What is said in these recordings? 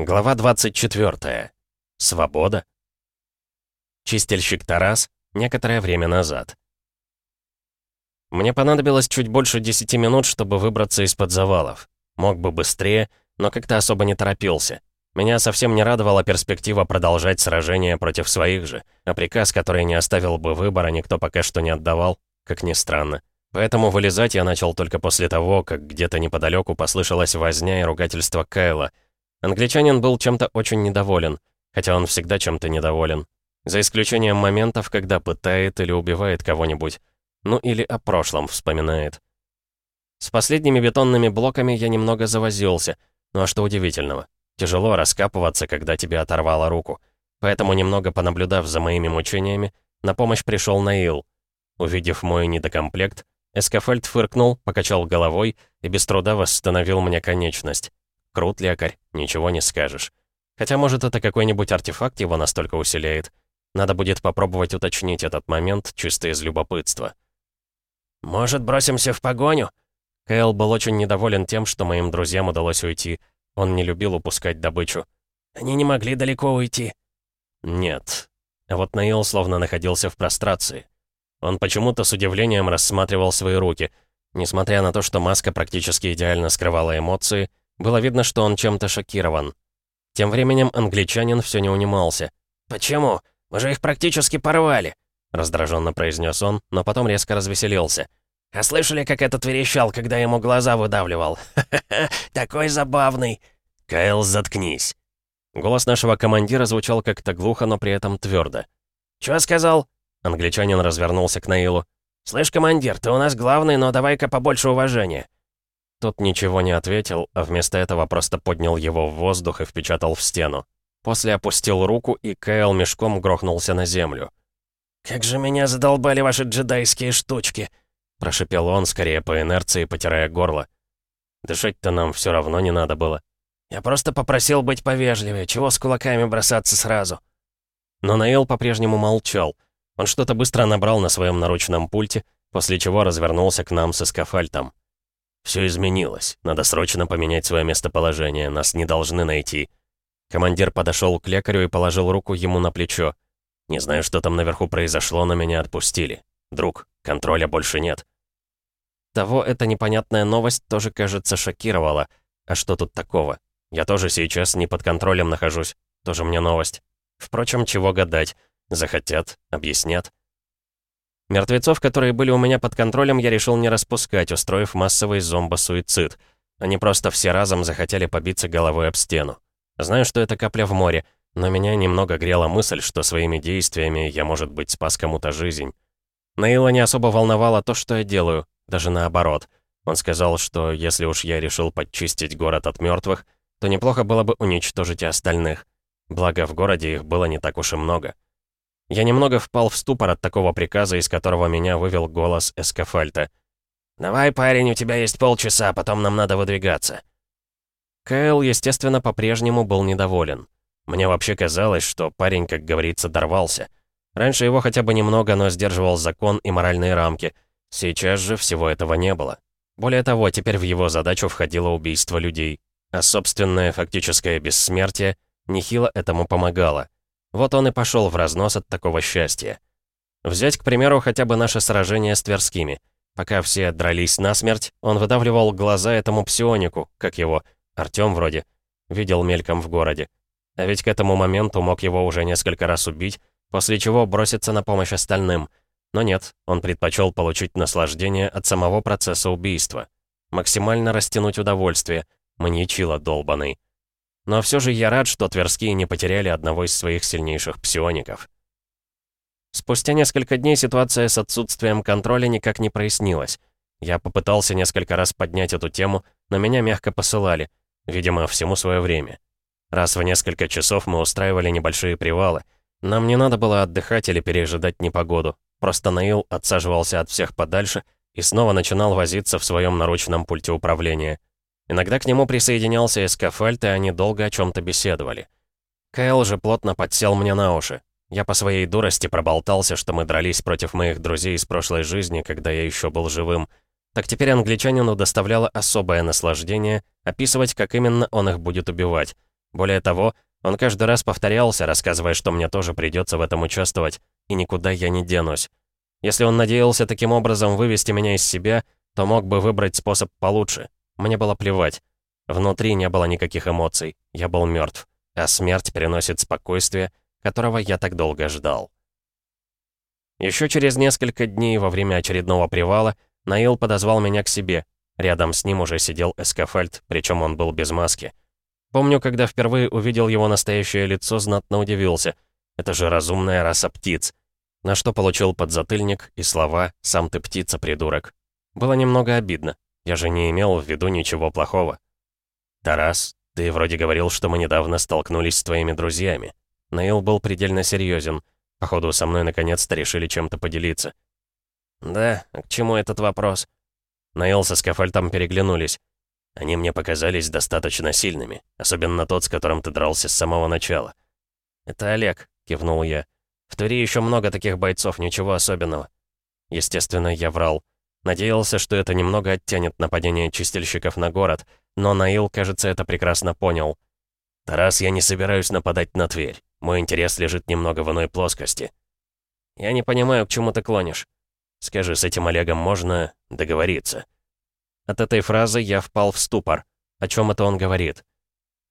Глава 24. Свобода. Чистильщик Тарас. Некоторое время назад. Мне понадобилось чуть больше 10 минут, чтобы выбраться из-под завалов. Мог бы быстрее, но как-то особо не торопился. Меня совсем не радовала перспектива продолжать сражение против своих же, а приказ, который не оставил бы выбора, никто пока что не отдавал, как ни странно. Поэтому вылезать я начал только после того, как где-то неподалеку послышалась возня и ругательство Кайла — Англичанин был чем-то очень недоволен, хотя он всегда чем-то недоволен. За исключением моментов, когда пытает или убивает кого-нибудь. Ну или о прошлом вспоминает. С последними бетонными блоками я немного завозился. Ну а что удивительного? Тяжело раскапываться, когда тебе оторвало руку. Поэтому, немного понаблюдав за моими мучениями, на помощь пришел Наил. Увидев мой недокомплект, Эскафельд фыркнул, покачал головой и без труда восстановил мне конечность. Крут лекарь, ничего не скажешь. Хотя, может, это какой-нибудь артефакт его настолько усиляет. Надо будет попробовать уточнить этот момент чисто из любопытства. «Может, бросимся в погоню?» Кэл был очень недоволен тем, что моим друзьям удалось уйти. Он не любил упускать добычу. «Они не могли далеко уйти». «Нет». А вот Наил словно находился в прострации. Он почему-то с удивлением рассматривал свои руки. Несмотря на то, что маска практически идеально скрывала эмоции, было видно, что он чем-то шокирован. Тем временем англичанин все не унимался. «Почему? Мы же их практически порвали!» Раздраженно произнес он, но потом резко развеселился. «А слышали, как этот верещал, когда ему глаза выдавливал? Ха-ха-ха, такой забавный!» «Кайл, заткнись!» Голос нашего командира звучал как-то глухо, но при этом твердо. «Чё сказал?» Англичанин развернулся к Наилу. «Слышь, командир, ты у нас главный, но давай-ка побольше уважения. Тот ничего не ответил, а вместо этого просто поднял его в воздух и впечатал в стену. После опустил руку, и Кайл мешком грохнулся на землю. «Как же меня задолбали ваши джедайские штучки!» Прошипел он, скорее по инерции, потирая горло. Дышать-то нам все равно не надо было. Я просто попросил быть повежливее, чего с кулаками бросаться сразу. Но Наил по-прежнему молчал. Он что-то быстро набрал на своем наручном пульте, после чего развернулся к нам со скафальтом. Все изменилось. Надо срочно поменять свое местоположение. Нас не должны найти. Командир подошел к лекарю и положил руку ему на плечо. Не знаю, что там наверху произошло, но меня отпустили. Друг, контроля больше нет. Того эта непонятная новость тоже, кажется, шокировала. А что тут такого? Я тоже сейчас не под контролем нахожусь. Тоже мне новость. Впрочем, чего гадать. Захотят, объяснят. Мертвецов, которые были у меня под контролем, я решил не распускать, устроив массовый зомбо-суицид. Они просто все разом захотели побиться головой об стену. Знаю, что это капля в море, но меня немного грела мысль, что своими действиями я, может быть, спас кому-то жизнь. Наила не особо волновало то, что я делаю, даже наоборот. Он сказал, что если уж я решил подчистить город от мертвых, то неплохо было бы уничтожить и остальных. Благо, в городе их было не так уж и много. Я немного впал в ступор от такого приказа, из которого меня вывел голос Эскафальта. «Давай, парень, у тебя есть полчаса, потом нам надо выдвигаться». Кайл, естественно, по-прежнему был недоволен. Мне вообще казалось, что парень, как говорится, дорвался. Раньше его хотя бы немного, но сдерживал закон и моральные рамки. Сейчас же всего этого не было. Более того, теперь в его задачу входило убийство людей. А собственное фактическое бессмертие нехило этому помогало. Вот он и пошел в разнос от такого счастья. Взять, к примеру, хотя бы наше сражение с Тверскими. Пока все дрались насмерть, он выдавливал глаза этому псионику, как его, Артём вроде, видел мельком в городе. А ведь к этому моменту мог его уже несколько раз убить, после чего броситься на помощь остальным. Но нет, он предпочел получить наслаждение от самого процесса убийства. Максимально растянуть удовольствие, маньячило долбаный. Но все же я рад, что Тверские не потеряли одного из своих сильнейших псиоников. Спустя несколько дней ситуация с отсутствием контроля никак не прояснилась. Я попытался несколько раз поднять эту тему, но меня мягко посылали, видимо, всему свое время. Раз в несколько часов мы устраивали небольшие привалы. Нам не надо было отдыхать или пережидать непогоду. Просто Наил отсаживался от всех подальше и снова начинал возиться в своем наручном пульте управления. Иногда к нему присоединялся Эскафальт, и они долго о чем то беседовали. Кайл же плотно подсел мне на уши. Я по своей дурости проболтался, что мы дрались против моих друзей из прошлой жизни, когда я еще был живым. Так теперь англичанину доставляло особое наслаждение описывать, как именно он их будет убивать. Более того, он каждый раз повторялся, рассказывая, что мне тоже придется в этом участвовать, и никуда я не денусь. Если он надеялся таким образом вывести меня из себя, то мог бы выбрать способ получше. Мне было плевать. Внутри не было никаких эмоций. Я был мертв. А смерть приносит спокойствие, которого я так долго ждал. Еще через несколько дней во время очередного привала Наил подозвал меня к себе. Рядом с ним уже сидел Эскафальт, причем он был без маски. Помню, когда впервые увидел его настоящее лицо, знатно удивился. Это же разумная раса птиц. На что получил подзатыльник и слова «сам ты птица, придурок». Было немного обидно. Я же не имел в виду ничего плохого. «Тарас, ты вроде говорил, что мы недавно столкнулись с твоими друзьями». Наил был предельно серьезен. Походу, со мной наконец-то решили чем-то поделиться. «Да, к чему этот вопрос?» Наил со Скафальтом переглянулись. Они мне показались достаточно сильными, особенно тот, с которым ты дрался с самого начала. «Это Олег», — кивнул я. «В Туре еще много таких бойцов, ничего особенного». Естественно, я врал. Надеялся, что это немного оттянет нападение чистильщиков на город, но Наил, кажется, это прекрасно понял. «Тарас, я не собираюсь нападать на Тверь. Мой интерес лежит немного в иной плоскости». «Я не понимаю, к чему ты клонишь». «Скажи, с этим Олегом можно договориться?» От этой фразы я впал в ступор. О чем это он говорит?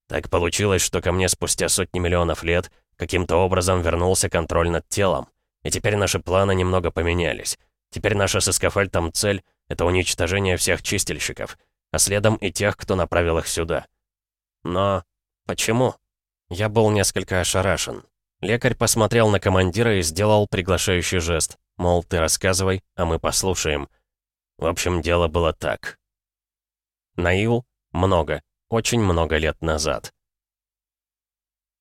Так получилось, что ко мне спустя сотни миллионов лет каким-то образом вернулся контроль над телом. И теперь наши планы немного поменялись. Теперь наша с эскафальтом цель — это уничтожение всех чистильщиков, а следом и тех, кто направил их сюда. Но почему? Я был несколько ошарашен. Лекарь посмотрел на командира и сделал приглашающий жест. Мол, ты рассказывай, а мы послушаем. В общем, дело было так. Наил — много, очень много лет назад.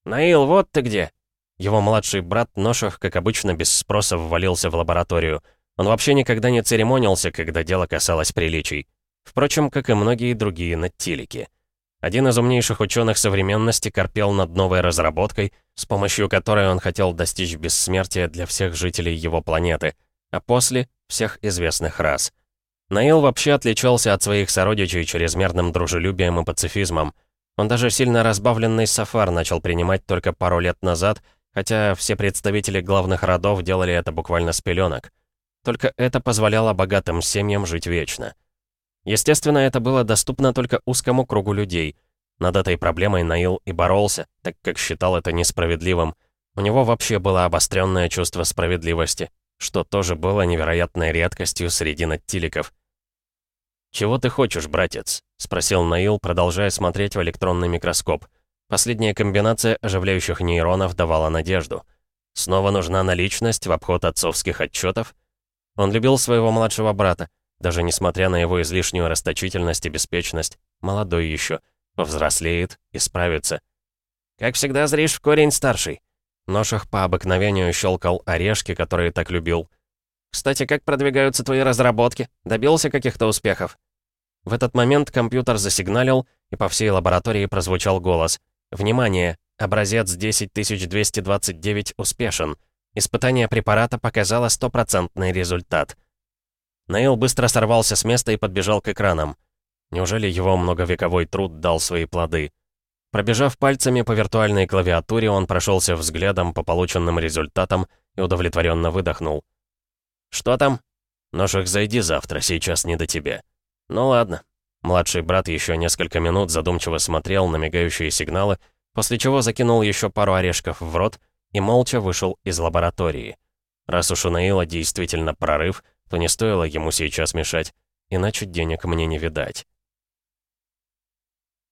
«Наил, вот ты где!» Его младший брат Ношах, как обычно, без спроса ввалился в лабораторию. Он вообще никогда не церемонился, когда дело касалось приличий. Впрочем, как и многие другие надтилики. Один из умнейших ученых современности корпел над новой разработкой, с помощью которой он хотел достичь бессмертия для всех жителей его планеты, а после — всех известных рас — Наил вообще отличался от своих сородичей чрезмерным дружелюбием и пацифизмом. Он даже сильно разбавленный сафар начал принимать только пару лет назад, хотя все представители главных родов делали это буквально с пеленок. Только это позволяло богатым семьям жить вечно. Естественно, это было доступно только узкому кругу людей. Над этой проблемой Наил и боролся, так как считал это несправедливым. У него вообще было обостренное чувство справедливости, что тоже было невероятной редкостью среди надтиликов. «Чего ты хочешь, братец?» — спросил Наил, продолжая смотреть в электронный микроскоп. Последняя комбинация оживляющих нейронов давала надежду. Снова нужна наличность в обход отцовских отчетов? Он любил своего младшего брата, даже несмотря на его излишнюю расточительность и беспечность. Молодой еще, повзрослеет и справится. «Как всегда зришь в корень старший», Ношах по обыкновению щелкал орешки, которые так любил. «Кстати, как продвигаются твои разработки? Добился каких-то успехов?» В этот момент компьютер засигналил, и по всей лаборатории прозвучал голос. «Внимание! Образец 10229 успешен. Испытание препарата показало стопроцентный результат». Нейл быстро сорвался с места и подбежал к экранам. Неужели его многовековой труд дал свои плоды? Пробежав пальцами по виртуальной клавиатуре, он прошелся взглядом по полученным результатам и удовлетворенно выдохнул. «Что там?» «Ножик, зайди завтра, сейчас не до тебя». «Ну ладно». Младший брат еще несколько минут задумчиво смотрел на мигающие сигналы, после чего закинул еще пару орешков в рот и молча вышел из лаборатории. Раз уж у Наила действительно прорыв, то не стоило ему сейчас мешать, иначе денег мне не видать.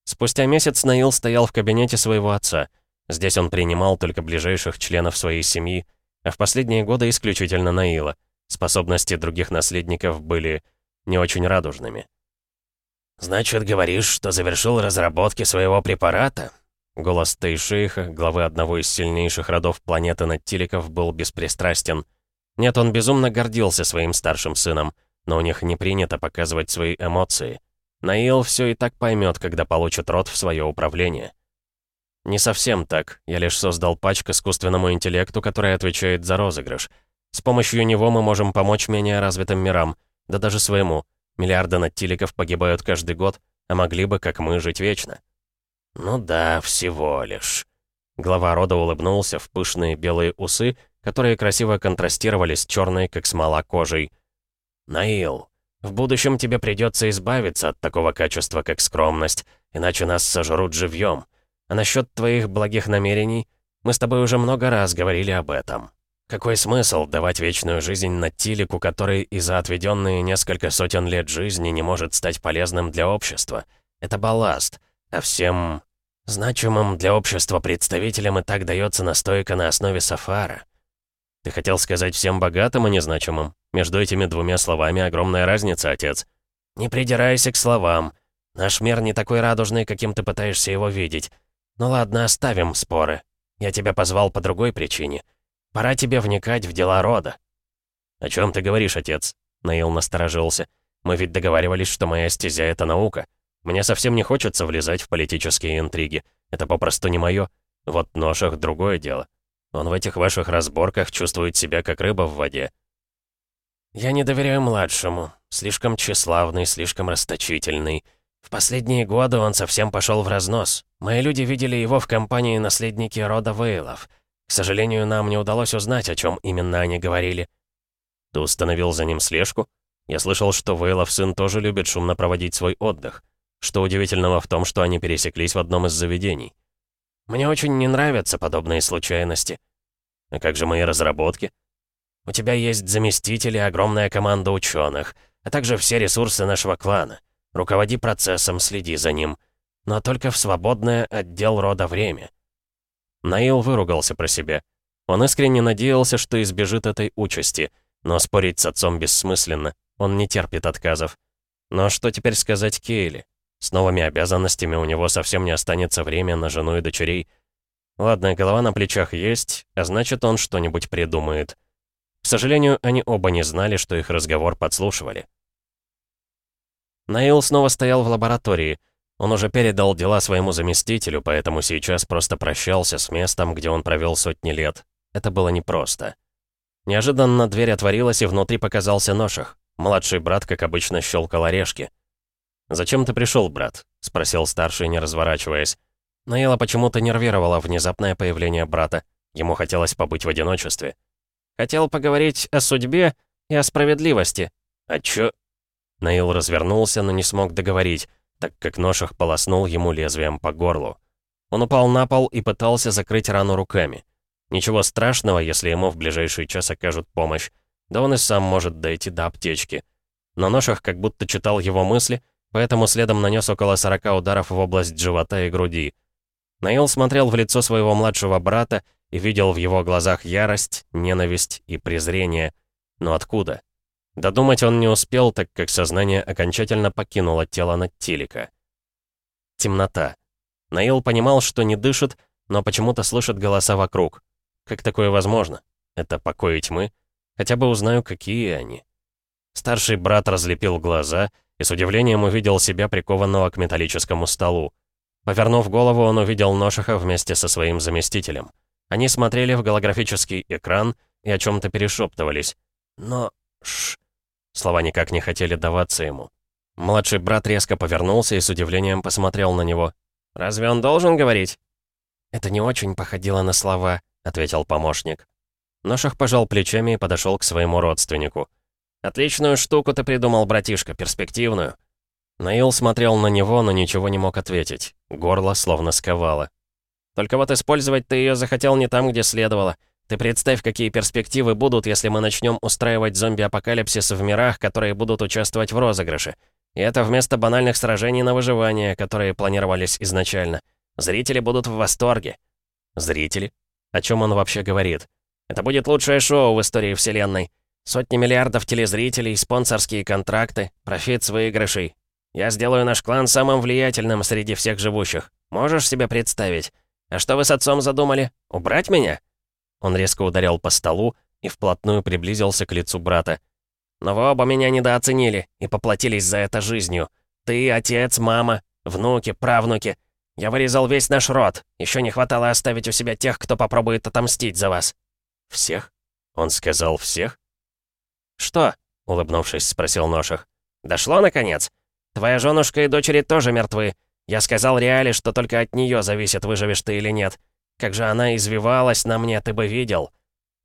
Спустя месяц Наил стоял в кабинете своего отца. Здесь он принимал только ближайших членов своей семьи, а в последние годы исключительно Наила. Способности других наследников были не очень радужными. «Значит, говоришь, что завершил разработки своего препарата?» Голос Тейшейха, главы одного из сильнейших родов планеты Наттиликов, был беспристрастен. Нет, он безумно гордился своим старшим сыном, но у них не принято показывать свои эмоции. Наил все и так поймет, когда получит рот в свое управление. Не совсем так. Я лишь создал патч к искусственному интеллекту, который отвечает за розыгрыш. С помощью него мы можем помочь менее развитым мирам, да даже своему. Миллиарды надтиликов погибают каждый год, а могли бы, как мы, жить вечно. «Ну да, всего лишь». Глава рода улыбнулся в пышные белые усы, которые красиво контрастировали с черной, как смола, кожей. «Наил, в будущем тебе придется избавиться от такого качества, как скромность, иначе нас сожрут живьем. А насчет твоих благих намерений, мы с тобой уже много раз говорили об этом. Какой смысл давать вечную жизнь на Тилику, который и за отведенные несколько сотен лет жизни не может стать полезным для общества? Это балласт, а всем значимым для общества представителям и так дается настойка на основе сафара. Ты хотел сказать всем богатым и незначимым? Между этими двумя словами огромная разница, отец. Не придирайся к словам. Наш мир не такой радужный, каким ты пытаешься его видеть. Ну ладно, оставим споры. Я тебя позвал по другой причине. Пора тебе вникать в дела рода». «О чем ты говоришь, отец?» Наил насторожился. «Мы ведь договаривались, что моя стезя — это наука. Мне совсем не хочется влезать в политические интриги. Это попросту не мое. Вот Ношах — другое дело. Он в этих ваших разборках чувствует себя как рыба в воде». «Я не доверяю младшему. Слишком тщеславный, слишком расточительный. В последние годы он совсем пошел в разнос. Мои люди видели его в компании наследники рода Вейлов. К сожалению, нам не удалось узнать, о чем именно они говорили. Ты установил за ним слежку? Я слышал, что Вейлов сын тоже любит шумно проводить свой отдых. Что удивительного в том, что они пересеклись в одном из заведений. Мне очень не нравятся подобные случайности. А как же мои разработки? У тебя есть заместители, огромная команда ученых, а также все ресурсы нашего клана. Руководи процессом, следи за ним. Но только в свободное отдел рода время. Наил выругался про себя. Он искренне надеялся, что избежит этой участи, но спорить с отцом бессмысленно, он не терпит отказов. Но что теперь сказать Кейли? С новыми обязанностями у него совсем не останется время на жену и дочерей. Ладно, голова на плечах есть, а значит, он что-нибудь придумает. К сожалению, они оба не знали, что их разговор подслушивали. Наил снова стоял в лаборатории — он уже передал дела своему заместителю, поэтому сейчас просто прощался с местом, где он провел сотни лет. Это было непросто. Неожиданно дверь отворилась, и внутри показался Ношах. Младший брат, как обычно, щелкал орешки. «Зачем ты пришел, брат?» — спросил старший, не разворачиваясь. Наила почему-то нервировала внезапное появление брата. Ему хотелось побыть в одиночестве. «Хотел поговорить о судьбе и о справедливости». «А чё?» Наил развернулся, но не смог договорить так как нож полоснул ему лезвием по горлу. Он упал на пол и пытался закрыть рану руками. Ничего страшного, если ему в ближайший час окажут помощь. Да он и сам может дойти до аптечки. Но Ношах как будто читал его мысли, поэтому следом нанес около 40 ударов в область живота и груди. Наил смотрел в лицо своего младшего брата и видел в его глазах ярость, ненависть и презрение. Но откуда? Додумать он не успел, так как сознание окончательно покинуло тело Наттилика. Темнота. Наил понимал, что не дышит, но почему-то слышит голоса вокруг. Как такое возможно? Это покой тьмы? Хотя бы узнаю, какие они. Старший брат разлепил глаза и с удивлением увидел себя прикованного к металлическому столу. Повернув голову, он увидел Ношиха вместе со своим заместителем. Они смотрели в голографический экран и о чем то перешептывались. Но... Ш... Слова никак не хотели даваться ему. Младший брат резко повернулся и с удивлением посмотрел на него. «Разве он должен говорить?» «Это не очень походило на слова», — ответил помощник. Ношах пожал плечами и подошел к своему родственнику. «Отличную штуку ты придумал, братишка, перспективную». Наил смотрел на него, но ничего не мог ответить. Горло словно сковало. «Только вот использовать ты ее захотел не там, где следовало. Ты представь, какие перспективы будут, если мы начнем устраивать зомби-апокалипсис в мирах, которые будут участвовать в розыгрыше. И это вместо банальных сражений на выживание, которые планировались изначально. Зрители будут в восторге. Зрители? О чем он вообще говорит? Это будет лучшее шоу в истории Вселенной. Сотни миллиардов телезрителей, спонсорские контракты, профит с выигрышей. Я сделаю наш клан самым влиятельным среди всех живущих. Можешь себе представить? А что вы с отцом задумали? Убрать меня? Он резко ударил по столу и вплотную приблизился к лицу брата. «Но вы оба меня недооценили и поплатились за это жизнью. Ты, отец, мама, внуки, правнуки. Я вырезал весь наш род. Еще не хватало оставить у себя тех, кто попробует отомстить за вас». «Всех?» Он сказал «всех?» «Что?» — улыбнувшись, спросил Ношах. «Дошло, наконец? Твоя женушка и дочери тоже мертвы. Я сказал Реале, что только от нее зависит, выживешь ты или нет. Как же она извивалась на мне, ты бы видел!»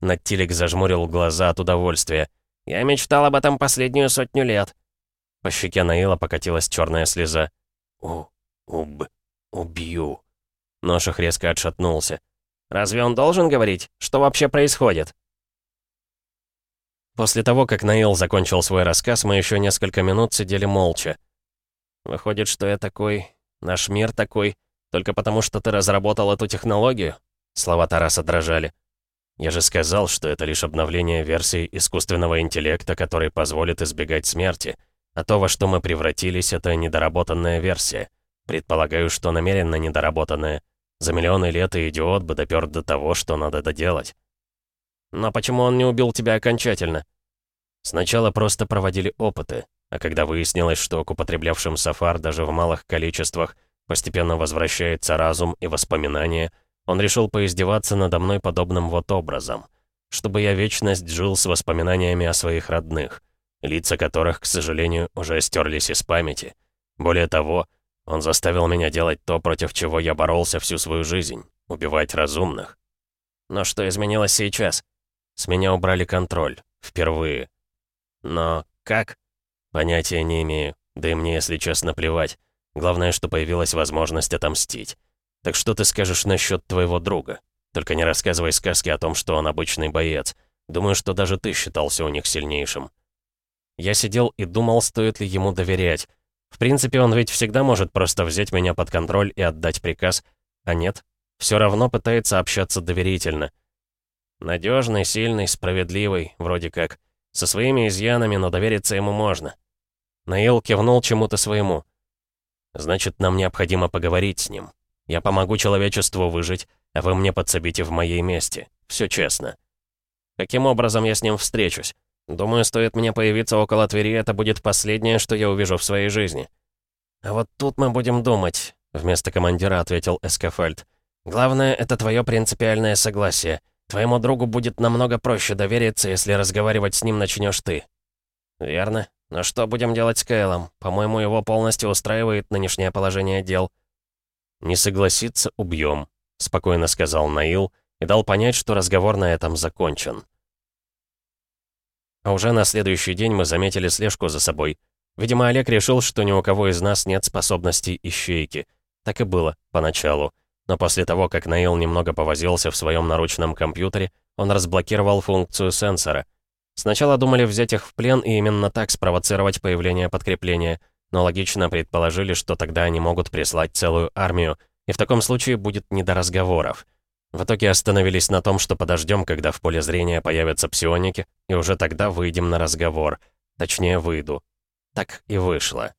Наттилик зажмурил глаза от удовольствия. «Я мечтал об этом последнюю сотню лет». По щеке Наила покатилась черная слеза. «У... уб... убью». Ноших резко отшатнулся. «Разве он должен говорить? Что вообще происходит?» После того, как Наил закончил свой рассказ, мы еще несколько минут сидели молча. «Выходит, что я такой... Наш мир такой... Только потому, что ты разработал эту технологию?» Слова Тараса дрожали. «Я же сказал, что это лишь обновление версии искусственного интеллекта, который позволит избегать смерти. А то, во что мы превратились, это недоработанная версия. Предполагаю, что намеренно недоработанная. За миллионы лет и идиот бы допёр до того, что надо доделать». «Но почему он не убил тебя окончательно?» Сначала просто проводили опыты, а когда выяснилось, что к употреблявшим сафар даже в малых количествах постепенно возвращается разум и воспоминания, он решил поиздеваться надо мной подобным вот образом, чтобы я вечность жил с воспоминаниями о своих родных, лица которых, к сожалению, уже стерлись из памяти. Более того, он заставил меня делать то, против чего я боролся всю свою жизнь — убивать разумных. Но что изменилось сейчас? С меня убрали контроль. Впервые. Но как? Понятия не имею. Да и мне, если честно, плевать. Главное, что появилась возможность отомстить. Так что ты скажешь насчет твоего друга? Только не рассказывай сказки о том, что он обычный боец. Думаю, что даже ты считался у них сильнейшим. Я сидел и думал, стоит ли ему доверять. В принципе, он ведь всегда может просто взять меня под контроль и отдать приказ. А нет, все равно пытается общаться доверительно. Надежный, сильный, справедливый, вроде как. Со своими изъянами, но довериться ему можно. Наил кивнул чему-то своему. «Значит, нам необходимо поговорить с ним. Я помогу человечеству выжить, а вы мне подсобите в моей месте. Все честно. Каким образом я с ним встречусь? Думаю, стоит мне появиться около Твери, это будет последнее, что я увижу в своей жизни». «А вот тут мы будем думать», — вместо командира ответил Эскафальд. «Главное, это твое принципиальное согласие. Твоему другу будет намного проще довериться, если разговаривать с ним начнешь ты». «Верно. Но что будем делать с Кайлом? По-моему, его полностью устраивает нынешнее положение дел». «Не согласится — убьем», — спокойно сказал Наил и дал понять, что разговор на этом закончен. А уже на следующий день мы заметили слежку за собой. Видимо, Олег решил, что ни у кого из нас нет способностей ищейки. Так и было, поначалу. Но после того, как Наил немного повозился в своем наручном компьютере, он разблокировал функцию сенсора. Сначала думали взять их в плен и именно так спровоцировать появление подкрепления, но логично предположили, что тогда они могут прислать целую армию, и в таком случае будет не до разговоров. В итоге остановились на том, что подождем, когда в поле зрения появятся псионики, и уже тогда выйдем на разговор. Точнее, выйду. Так и вышло.